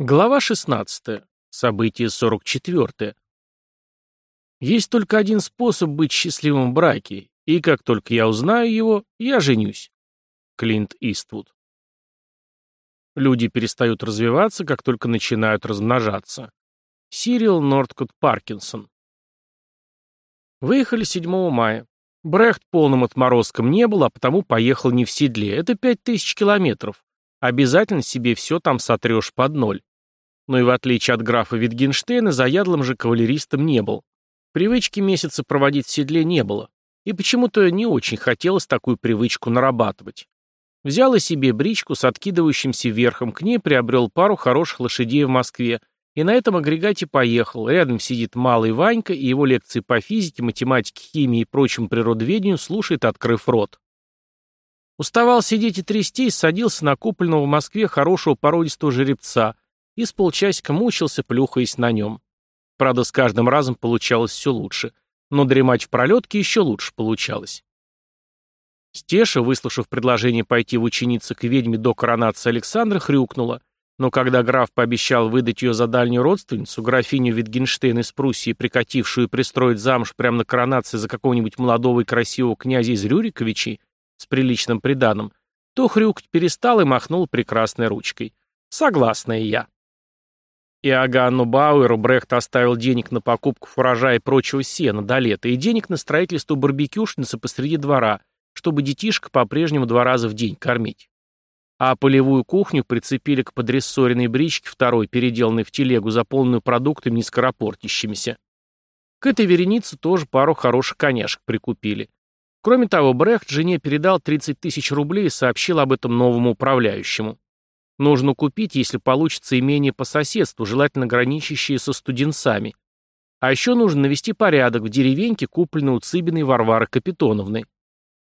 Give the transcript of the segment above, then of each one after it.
Глава 16. Событие 44. Есть только один способ быть счастливым в браке, и как только я узнаю его, я женюсь. Клинт Иствуд. Люди перестают развиваться, как только начинают размножаться. Сирил Нордкот Паркинсон. Выехали 7 мая. Брехт полным отморозком не был, а потому поехал не в седле. Это 5000 километров. Обязательно себе все там сотрешь под ноль. Но и в отличие от графа Витгенштейна, заядлым же кавалеристом не был. Привычки месяца проводить в седле не было. И почему-то не очень хотелось такую привычку нарабатывать. Взял и себе бричку с откидывающимся верхом, к ней приобрел пару хороших лошадей в Москве, и на этом агрегате поехал. Рядом сидит малый Ванька, и его лекции по физике, математике, химии и прочему природоведению слушает, открыв рот. Уставал сидеть и трястись, садился на купленного в Москве хорошего породистого жеребца и с полчасика мучился, плюхаясь на нем. Правда, с каждым разом получалось все лучше, но дремать в пролетке еще лучше получалось. Стеша, выслушав предложение пойти в ученицы к ведьме до коронации Александра, хрюкнула, но когда граф пообещал выдать ее за дальнюю родственницу, графиню Витгенштейн из Пруссии, прикатившую пристроить замуж прямо на коронации за какого-нибудь молодого и красивого князя из Рюриковичей, с приличным приданым, то хрюкать перестал и махнул прекрасной ручкой. Согласная я. Иоганну Бауэру Брехт оставил денег на покупку фуража и прочего сена до лета и денег на строительство барбекюшницы посреди двора, чтобы детишек по-прежнему два раза в день кормить. А полевую кухню прицепили к подрессоренной бричке второй, переделанной в телегу, заполненную продуктами нескоропортящимися. К этой веренице тоже пару хороших коняшек прикупили. Кроме того, Брехт жене передал 30 тысяч рублей и сообщил об этом новому управляющему. Нужно купить, если получится, имение по соседству, желательно граничащее со студенцами. А еще нужно навести порядок в деревеньке, купленной у Цыбиной Варвары Капитоновны.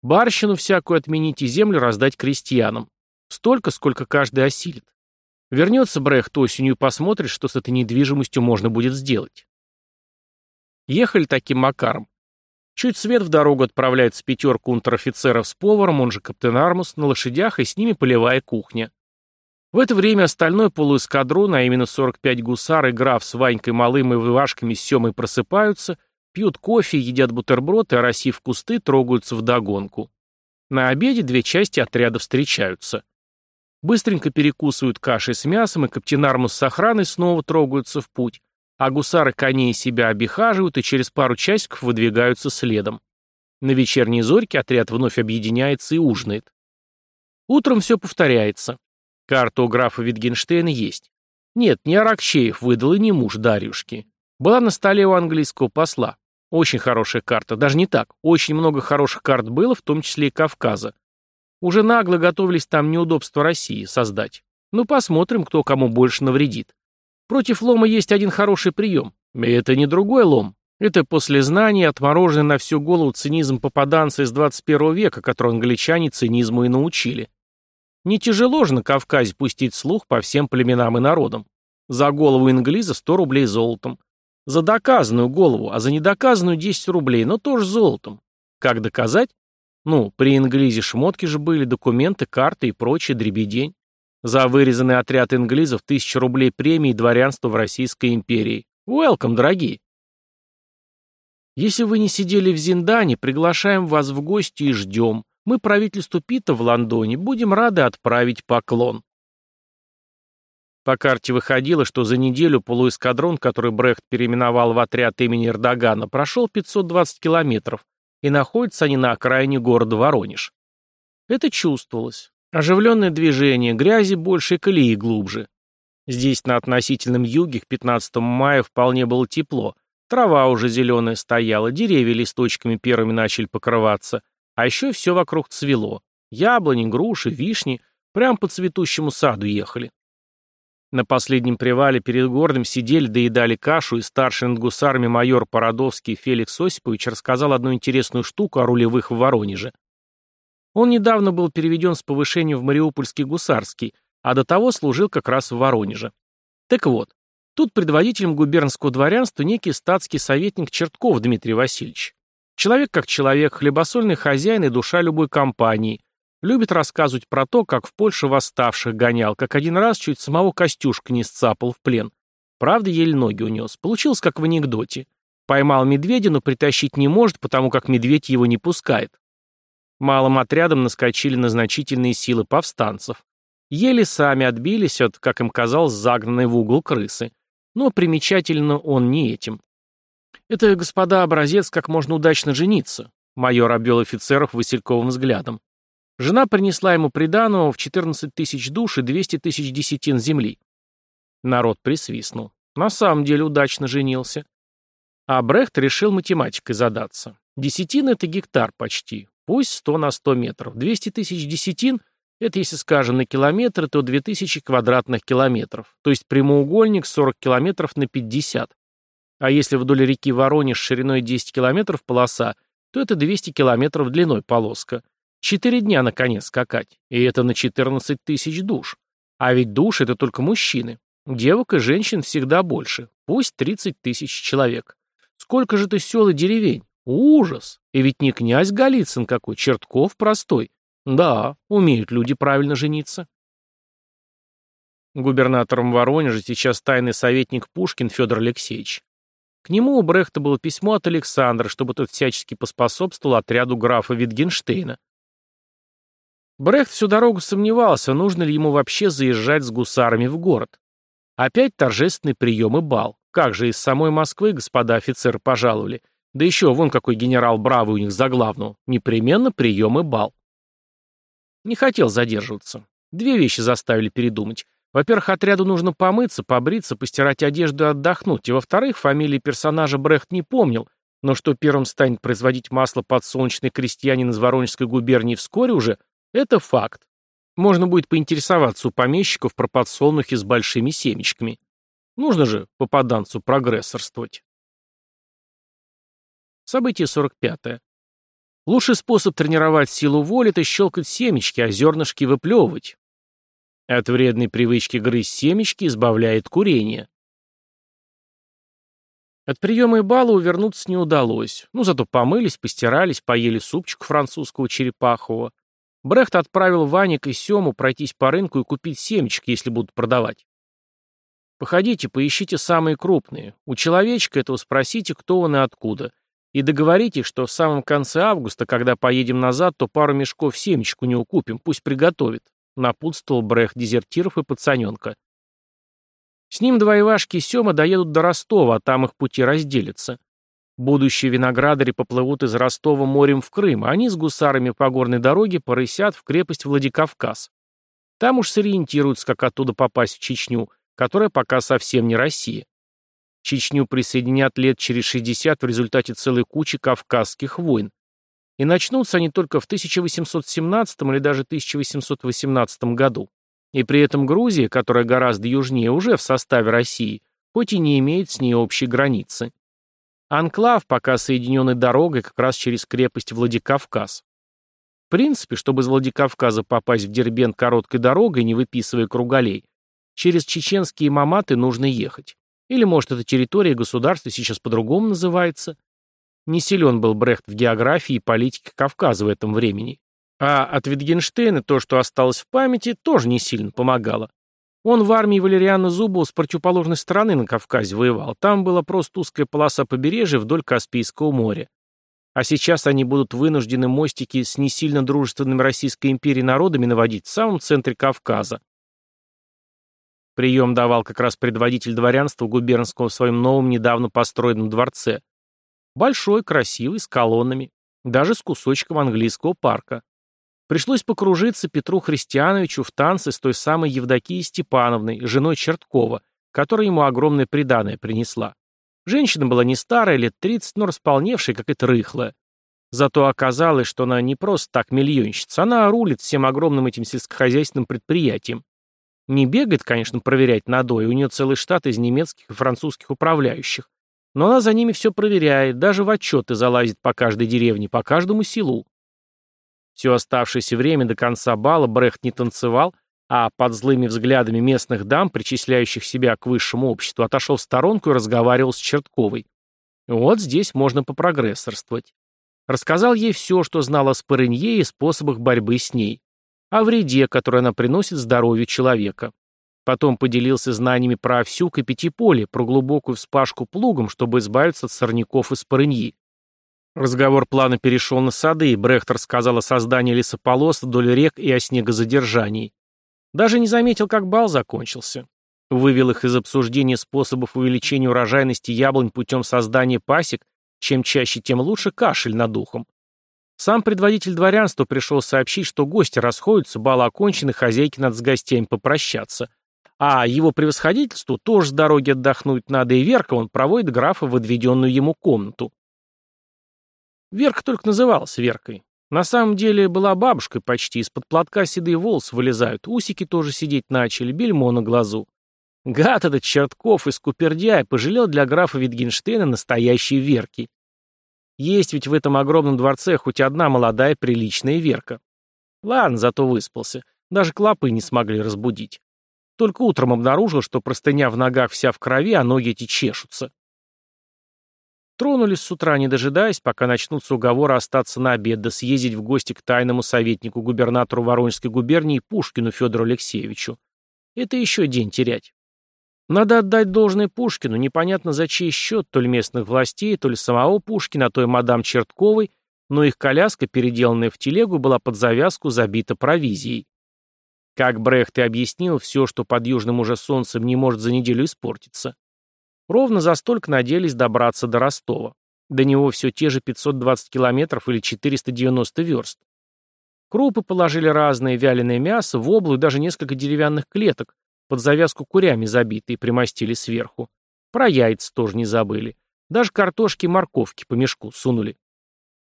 Барщину всякую отменить и землю раздать крестьянам. Столько, сколько каждый осилит. Вернется Брехт осенью и посмотрит, что с этой недвижимостью можно будет сделать. Ехали таким макаром. Чуть свет в дорогу отправляется пятерка унтер-офицеров с поваром, он же каптен Армус, на лошадях, и с ними полевая кухня. В это время остальной полуэскадрон, а именно 45 гусар и граф с Ванькой Малым и Вывашками с Семой просыпаются, пьют кофе, едят бутерброд и, оросив кусты, трогаются вдогонку. На обеде две части отряда встречаются. Быстренько перекусывают кашей с мясом, и каптен Армус с охраной снова трогаются в путь, а гусары коней себя обихаживают и через пару часиков выдвигаются следом. На вечерней зорьке отряд вновь объединяется и ужинает. Утром все повторяется. Карта у графа Витгенштейна есть. Нет, не Аракчеев выдал и не муж Дарьюшки. Была на столе у английского посла. Очень хорошая карта, даже не так. Очень много хороших карт было, в том числе и Кавказа. Уже нагло готовились там неудобства России создать. Ну, посмотрим, кто кому больше навредит. Против лома есть один хороший прием. И это не другой лом. Это после знаний, отмороженный на всю голову цинизм попаданца из 21 века, который англичане цинизму и научили. Не тяжело же на Кавказе пустить слух по всем племенам и народам. За голову инглиза 100 рублей золотом. За доказанную голову, а за недоказанную 10 рублей, но тоже золотом. Как доказать? Ну, при инглизе шмотки же были, документы, карты и прочее дребедень. За вырезанный отряд инглизов тысяча рублей премии и в Российской империи. Welcome, дорогие! Если вы не сидели в Зиндане, приглашаем вас в гости и ждем. Мы правительству Пита в Лондоне будем рады отправить поклон. По карте выходило, что за неделю полуэскадрон, который Брехт переименовал в отряд имени Эрдогана, прошел 520 километров, и находятся они на окраине города Воронеж. Это чувствовалось. Оживленное движение, грязи больше, колеи глубже. Здесь на относительном юге к 15 мая вполне было тепло. Трава уже зеленая стояла, деревья листочками первыми начали покрываться. А еще все вокруг цвело. Яблони, груши, вишни. Прям по цветущему саду ехали. На последнем привале перед городом сидели, доедали кашу, и старший над гусарами майор Породовский Феликс Осипович рассказал одну интересную штуку о рулевых в Воронеже. Он недавно был переведен с повышением в Мариупольский гусарский, а до того служил как раз в Воронеже. Так вот, тут предводителем губернского дворянства некий статский советник Чертков Дмитрий Васильевич. Человек как человек, хлебосольный хозяин и душа любой компании. Любит рассказывать про то, как в Польше восставших гонял, как один раз чуть самого Костюшка не сцапал в плен. Правда, еле ноги унес. Получилось, как в анекдоте. Поймал медведя, но притащить не может, потому как медведь его не пускает. Малым отрядом наскочили на значительные силы повстанцев. Еле сами отбились от, как им казалось, загнанной в угол крысы. Но примечательно он не этим. Это, господа, образец, как можно удачно жениться. Майор обвел офицеров васильковым взглядом. Жена принесла ему приданого в 14 тысяч душ и 200 тысяч десятин земли. Народ присвистнул. На самом деле удачно женился. А Брехт решил математикой задаться. Десятин — это гектар почти. Пусть 100 на 100 метров. 200 тысяч десятин — это, если скажем, на километр, то 2000 квадратных километров. То есть прямоугольник 40 километров на 50. А если вдоль реки Воронеж шириной 10 километров полоса, то это 200 километров длиной полоска. Четыре дня, наконец, скакать. И это на 14 тысяч душ. А ведь душ — это только мужчины. Девок и женщин всегда больше. Пусть 30 тысяч человек. Сколько же ты сел и деревень? Ужас! И ведь не князь Голицын какой, Чертков простой. Да, умеют люди правильно жениться. Губернатором Воронежа сейчас тайный советник Пушкин Федор Алексеевич. К нему у Брехта было письмо от Александра, чтобы тот всячески поспособствовал отряду графа Витгенштейна. Брехт всю дорогу сомневался, нужно ли ему вообще заезжать с гусарами в город. Опять торжественный прием и бал. Как же из самой Москвы господа офицеры пожаловали. Да еще вон какой генерал бравый у них за главного. Непременно прием и бал. Не хотел задерживаться. Две вещи заставили передумать. Во-первых, отряду нужно помыться, побриться, постирать одежду и отдохнуть, и во-вторых, фамилии персонажа Брехт не помнил, но что первым станет производить масло подсолнечный крестьянин из Воронежской губернии вскоре уже, это факт. Можно будет поинтересоваться у помещиков про подсолнухи с большими семечками. Нужно же попаданцу прогрессорствовать. Событие 45. -е. Лучший способ тренировать силу воли – это щелкать семечки, а зернышки выплевывать. От вредной привычки грызть семечки избавляет курение. От приема и бала увернуться не удалось. Ну, зато помылись, постирались, поели супчик французского черепахового. Брехт отправил Ваник и Сему пройтись по рынку и купить семечки, если будут продавать. Походите, поищите самые крупные. У человечка этого спросите, кто он и откуда. И договоритесь, что в самом конце августа, когда поедем назад, то пару мешков семечку не укупим, пусть приготовит напутствовал Брех дезертиров и пацаненка. С ним два Ивашки и Сема доедут до Ростова, а там их пути разделятся. Будущие виноградари поплывут из Ростова морем в Крым, а они с гусарами по горной дороге порысят в крепость Владикавказ. Там уж сориентируются, как оттуда попасть в Чечню, которая пока совсем не Россия. Чечню присоединят лет через 60 в результате целой кучи кавказских войн. И начнутся они только в 1817 или даже 1818 году. И при этом Грузия, которая гораздо южнее, уже в составе России, хоть и не имеет с ней общей границы. Анклав пока соединенный дорогой как раз через крепость Владикавказ. В принципе, чтобы из Владикавказа попасть в Дербент короткой дорогой, не выписывая круголей, через чеченские маматы нужно ехать. Или, может, эта территория государства сейчас по-другому называется. Не силен был Брехт в географии и политике Кавказа в этом времени. А от Витгенштейна то, что осталось в памяти, тоже не сильно помогало. Он в армии Валериана Зубова с противоположной стороны на Кавказе воевал. Там была просто узкая полоса побережья вдоль Каспийского моря. А сейчас они будут вынуждены мостики с не сильно дружественными Российской империей народами наводить в самом центре Кавказа. Прием давал как раз предводитель дворянства губернского в своем новом недавно построенном дворце. Большой, красивый, с колоннами, даже с кусочком английского парка. Пришлось покружиться Петру Христиановичу в танце с той самой Евдокией Степановной, женой Черткова, которая ему огромное приданое принесла. Женщина была не старая, лет 30, но располневшая, как это рыхлая. Зато оказалось, что она не просто так миллионщица, она рулит всем огромным этим сельскохозяйственным предприятием. Не бегает, конечно, проверять надой, у нее целый штат из немецких и французских управляющих. Но она за ними все проверяет, даже в отчеты залазит по каждой деревне, по каждому селу. Все оставшееся время до конца бала Брехт не танцевал, а под злыми взглядами местных дам, причисляющих себя к высшему обществу, отошел в сторонку и разговаривал с Чертковой. Вот здесь можно попрогрессорствовать. Рассказал ей все, что знал о Спорынье и способах борьбы с ней. О вреде, который она приносит здоровью человека. Потом поделился знаниями про овсюк и пятиполе, про глубокую вспашку плугом, чтобы избавиться от сорняков и спорыньи. Разговор плавно перешел на сады, и Брехт рассказал о создании лесополос вдоль рек и о снегозадержании. Даже не заметил, как бал закончился. Вывел их из обсуждения способов увеличения урожайности яблонь путем создания пасек, чем чаще, тем лучше кашель над ухом. Сам предводитель дворянства пришел сообщить, что гости расходятся, бал окончен, и хозяйке надо с гостями попрощаться. А его превосходительству тоже с дороги отдохнуть надо, и Верка он проводит графа в отведенную ему комнату. Верка только называлась Веркой. На самом деле была бабушкой почти, из-под платка седые волосы вылезают, усики тоже сидеть начали, бельмо на глазу. Гад этот Чертков из Купердяя пожалел для графа Витгенштейна настоящей Верки. Есть ведь в этом огромном дворце хоть одна молодая приличная Верка. Ладно, зато выспался. Даже клопы не смогли разбудить. Только утром обнаружил, что простыня в ногах вся в крови, а ноги эти чешутся. Тронулись с утра, не дожидаясь, пока начнутся уговоры остаться на обед, да съездить в гости к тайному советнику губернатору Воронежской губернии Пушкину Федору Алексеевичу. Это еще день терять. Надо отдать должное Пушкину, непонятно за чей счет, то ли местных властей, то ли самого Пушкина, то и мадам Чертковой, но их коляска, переделанная в телегу, была под завязку забита провизией. Как Брехт и объяснил, все, что под южным уже солнцем, не может за неделю испортиться. Ровно за столько надеялись добраться до Ростова. До него все те же 520 километров или 490 верст. Крупы положили разные, вяленое мясо, воблу и даже несколько деревянных клеток, под завязку курями забитые, примостили сверху. Про яйца тоже не забыли. Даже картошки и морковки по мешку сунули.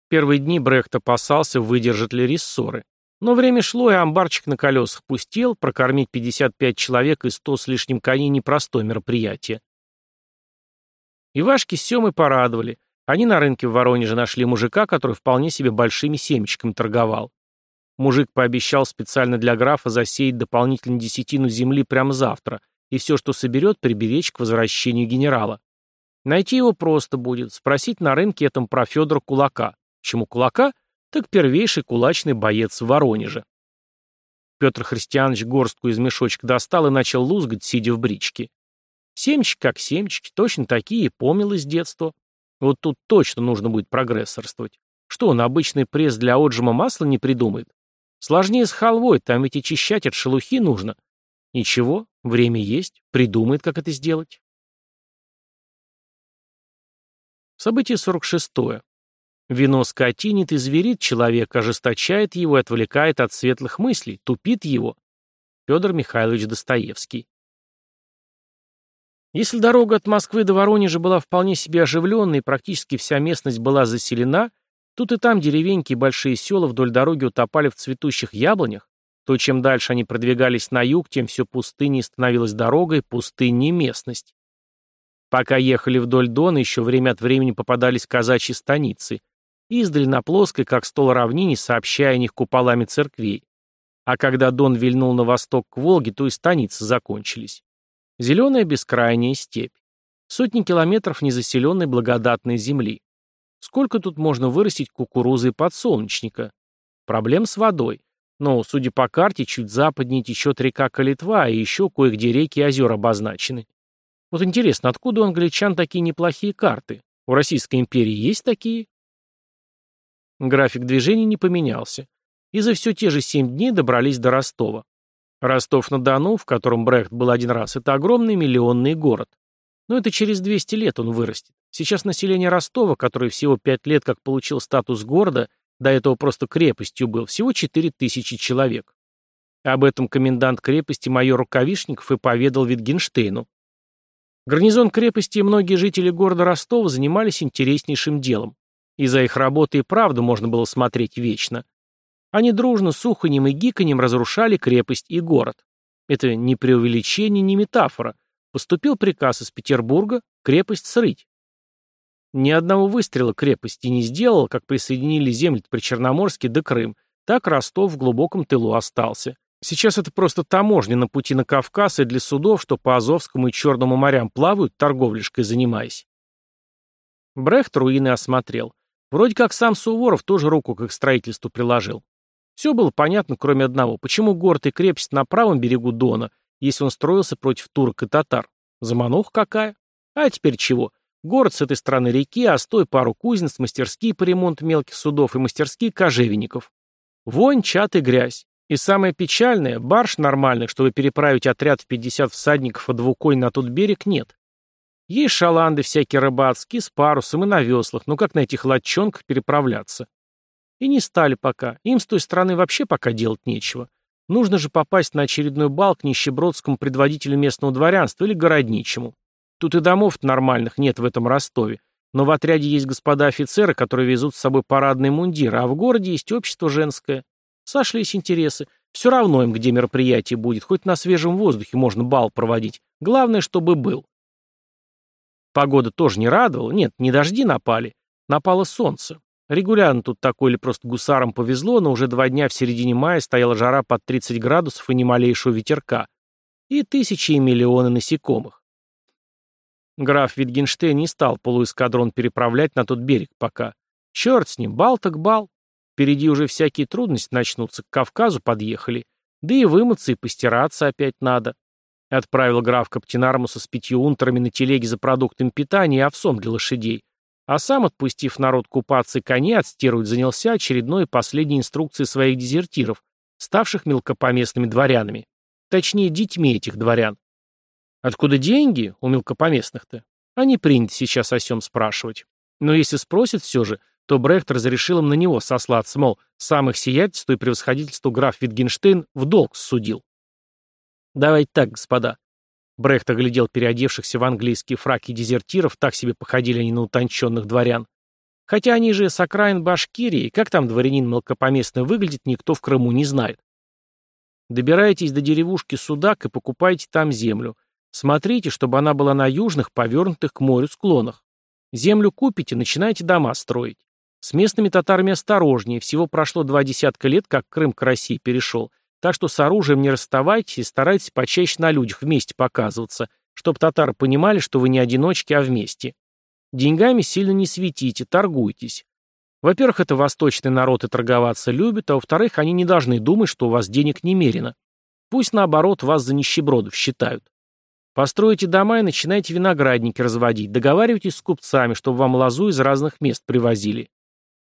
Первые дни Брехт опасался, выдержат ли рессоры. Но время шло, и амбарчик на колесах пустел, прокормить 55 человек и 100 с лишним коней – непростое мероприятие. Ивашки с Семой порадовали. Они на рынке в Воронеже нашли мужика, который вполне себе большими семечками торговал. Мужик пообещал специально для графа засеять дополнительную десятину земли прямо завтра, и все, что соберет, приберечь к возвращению генерала. Найти его просто будет, спросить на рынке этом про Федора Кулака. Чему Кулака? Так первейший кулачный боец в Воронеже. Петр Христианович горстку из мешочка достал и начал лузгать, сидя в бричке. Семечки как семечки, точно такие, помнил из детства. Вот тут точно нужно будет прогрессорствовать. Что он, обычный пресс для отжима масла не придумает? Сложнее с халвой, там ведь очищать от шелухи нужно. Ничего, время есть, придумает, как это сделать. Событие 46. -е. Вино скотинит и зверит человека, ожесточает его и отвлекает от светлых мыслей, тупит его. Федор Михайлович Достоевский. Если дорога от Москвы до Воронежа была вполне себе оживленной и практически вся местность была заселена, тут и там деревеньки и большие села вдоль дороги утопали в цветущих яблонях, то чем дальше они продвигались на юг, тем все пустыннее становилась дорога и пустыннее местность. Пока ехали вдоль Дона, еще время от времени попадались казачьи станицы, издали на плоской, как стол равнине, сообщая о них куполами церквей. А когда Дон вильнул на восток к Волге, то и станицы закончились. Зеленая бескрайняя степь. Сотни километров незаселенной благодатной земли. Сколько тут можно вырастить кукурузы и подсолнечника? Проблем с водой. Но, судя по карте, чуть западнее течет река Калитва, и еще кое-где реки и озера обозначены. Вот интересно, откуда у англичан такие неплохие карты? У Российской империи есть такие? График движения не поменялся. И за все те же семь дней добрались до Ростова. Ростов-на-Дону, в котором Брехт был один раз, это огромный миллионный город. Но это через 200 лет он вырастет. Сейчас население Ростова, который всего 5 лет как получил статус города, до этого просто крепостью был, всего 4 тысячи человек. Об этом комендант крепости майор Рукавишников и поведал Витгенштейну. Гарнизон крепости и многие жители города Ростова занимались интереснейшим делом. И за их работой и правду можно было смотреть вечно. Они дружно с уханьем и гиканьем разрушали крепость и город. Это не преувеличение, не метафора. Поступил приказ из Петербурга крепость срыть. Ни одного выстрела крепости не сделал, как присоединили земли при Черноморске до Крым, так Ростов в глубоком тылу остался. Сейчас это просто таможня на пути на Кавказ и для судов, что по Азовскому и Черному морям плавают, торговляшкой занимаясь. Брехт руины осмотрел. Вроде как сам Суворов тоже руку к их строительству приложил. Все было понятно, кроме одного. Почему город и крепость на правом берегу Дона, если он строился против турок и татар? Заманух какая? А теперь чего? Город с этой стороны реки, а с той пару кузнец, мастерские по ремонту мелких судов и мастерские кожевенников. Вонь, чат и грязь. И самое печальное, барж нормальных, чтобы переправить отряд в 50 всадников от двуконь на тот берег, нет. Есть шаланды всякие рыбацкие, с парусом и на веслах, но как на этих лодчонках переправляться? И не стали пока, им с той стороны вообще пока делать нечего. Нужно же попасть на очередной бал к нищебродскому предводителю местного дворянства или городничему. Тут и домов нормальных нет в этом Ростове, но в отряде есть господа офицеры, которые везут с собой парадные мундиры, а в городе есть общество женское. Сошлись интересы. Все равно им, где мероприятие будет, хоть на свежем воздухе можно бал проводить. Главное, чтобы был. Погода тоже не радовала. Нет, не дожди напали. Напало солнце. Регулярно тут такое или просто гусарам повезло, но уже два дня в середине мая стояла жара под 30 градусов и ни малейшего ветерка. И тысячи и миллионы насекомых. Граф Витгенштейн не стал полуэскадрон переправлять на тот берег пока. Черт с ним, бал так бал. Впереди уже всякие трудности начнутся, к Кавказу подъехали. Да и вымыться и постираться опять надо. Отправил граф Каптенармуса с пятью унтерами на телеге за продуктами питания и овсом для лошадей. А сам, отпустив народ купаться и коней отстирывать, занялся очередной последней инструкцией своих дезертиров, ставших мелкопоместными дворянами. Точнее, детьми этих дворян. Откуда деньги у мелкопоместных-то? Они принято сейчас о сём спрашивать. Но если спросят все же, то Брехт разрешил им на него сослаться, мол, самых сиятельству и превосходительству граф Витгенштейн в долг судил. «Давайте так, господа». Брехт оглядел переодевшихся в английские фраки дезертиров, так себе походили они на утонченных дворян. Хотя они же с окраин Башкирии, как там дворянин мелкопоместный выглядит, никто в Крыму не знает. Добирайтесь до деревушки Судак и покупайте там землю. Смотрите, чтобы она была на южных, повернутых к морю склонах. Землю купите, начинайте дома строить. С местными татарами осторожнее, всего прошло два десятка лет, как Крым к России перешел, так что с оружием не расставайтесь и старайтесь почаще на людях вместе показываться, чтобы татары понимали, что вы не одиночки, а вместе. Деньгами сильно не светите, торгуйтесь. Во-первых, это восточный народ и торговаться любит, а во-вторых, они не должны думать, что у вас денег немерено. Пусть, наоборот, вас за нищебродов считают. Постройте дома и начинайте виноградники разводить, договаривайтесь с купцами, чтобы вам лозу из разных мест привозили.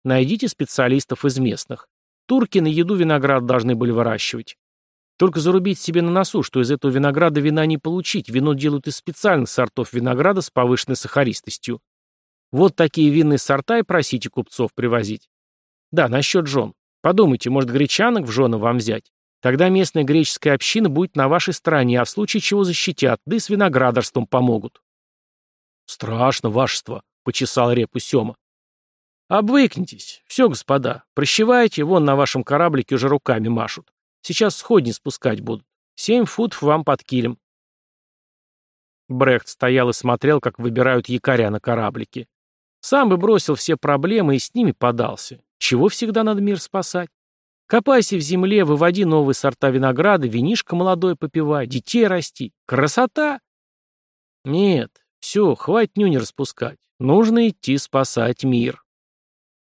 Найдите специалистов из местных. Турки на еду виноград должны были выращивать. Только зарубить себе на носу, что из этого винограда вина не получить, вино делают из специальных сортов винограда с повышенной сахаристостью. Вот такие винные сорта и просите купцов привозить. Да, насчет жен. Подумайте, может, гречанок в жены вам взять? Тогда местная греческая община будет на вашей стороне, а в случае чего защитят, да и с виноградарством помогут. Страшно, вашество, — почесал репу Сема. «Обвыкнитесь. Все, господа. Прощевайте, вон на вашем кораблике уже руками машут. Сейчас сходни спускать будут. Семь футов вам под килем». Брехт стоял и смотрел, как выбирают якоря на кораблике. Сам бы бросил все проблемы и с ними подался. Чего всегда надо мир спасать? Копайся в земле, выводи новые сорта винограда, винишко молодое попивай, детей расти. Красота! Нет, все, хватит нюни распускать. Нужно идти спасать мир.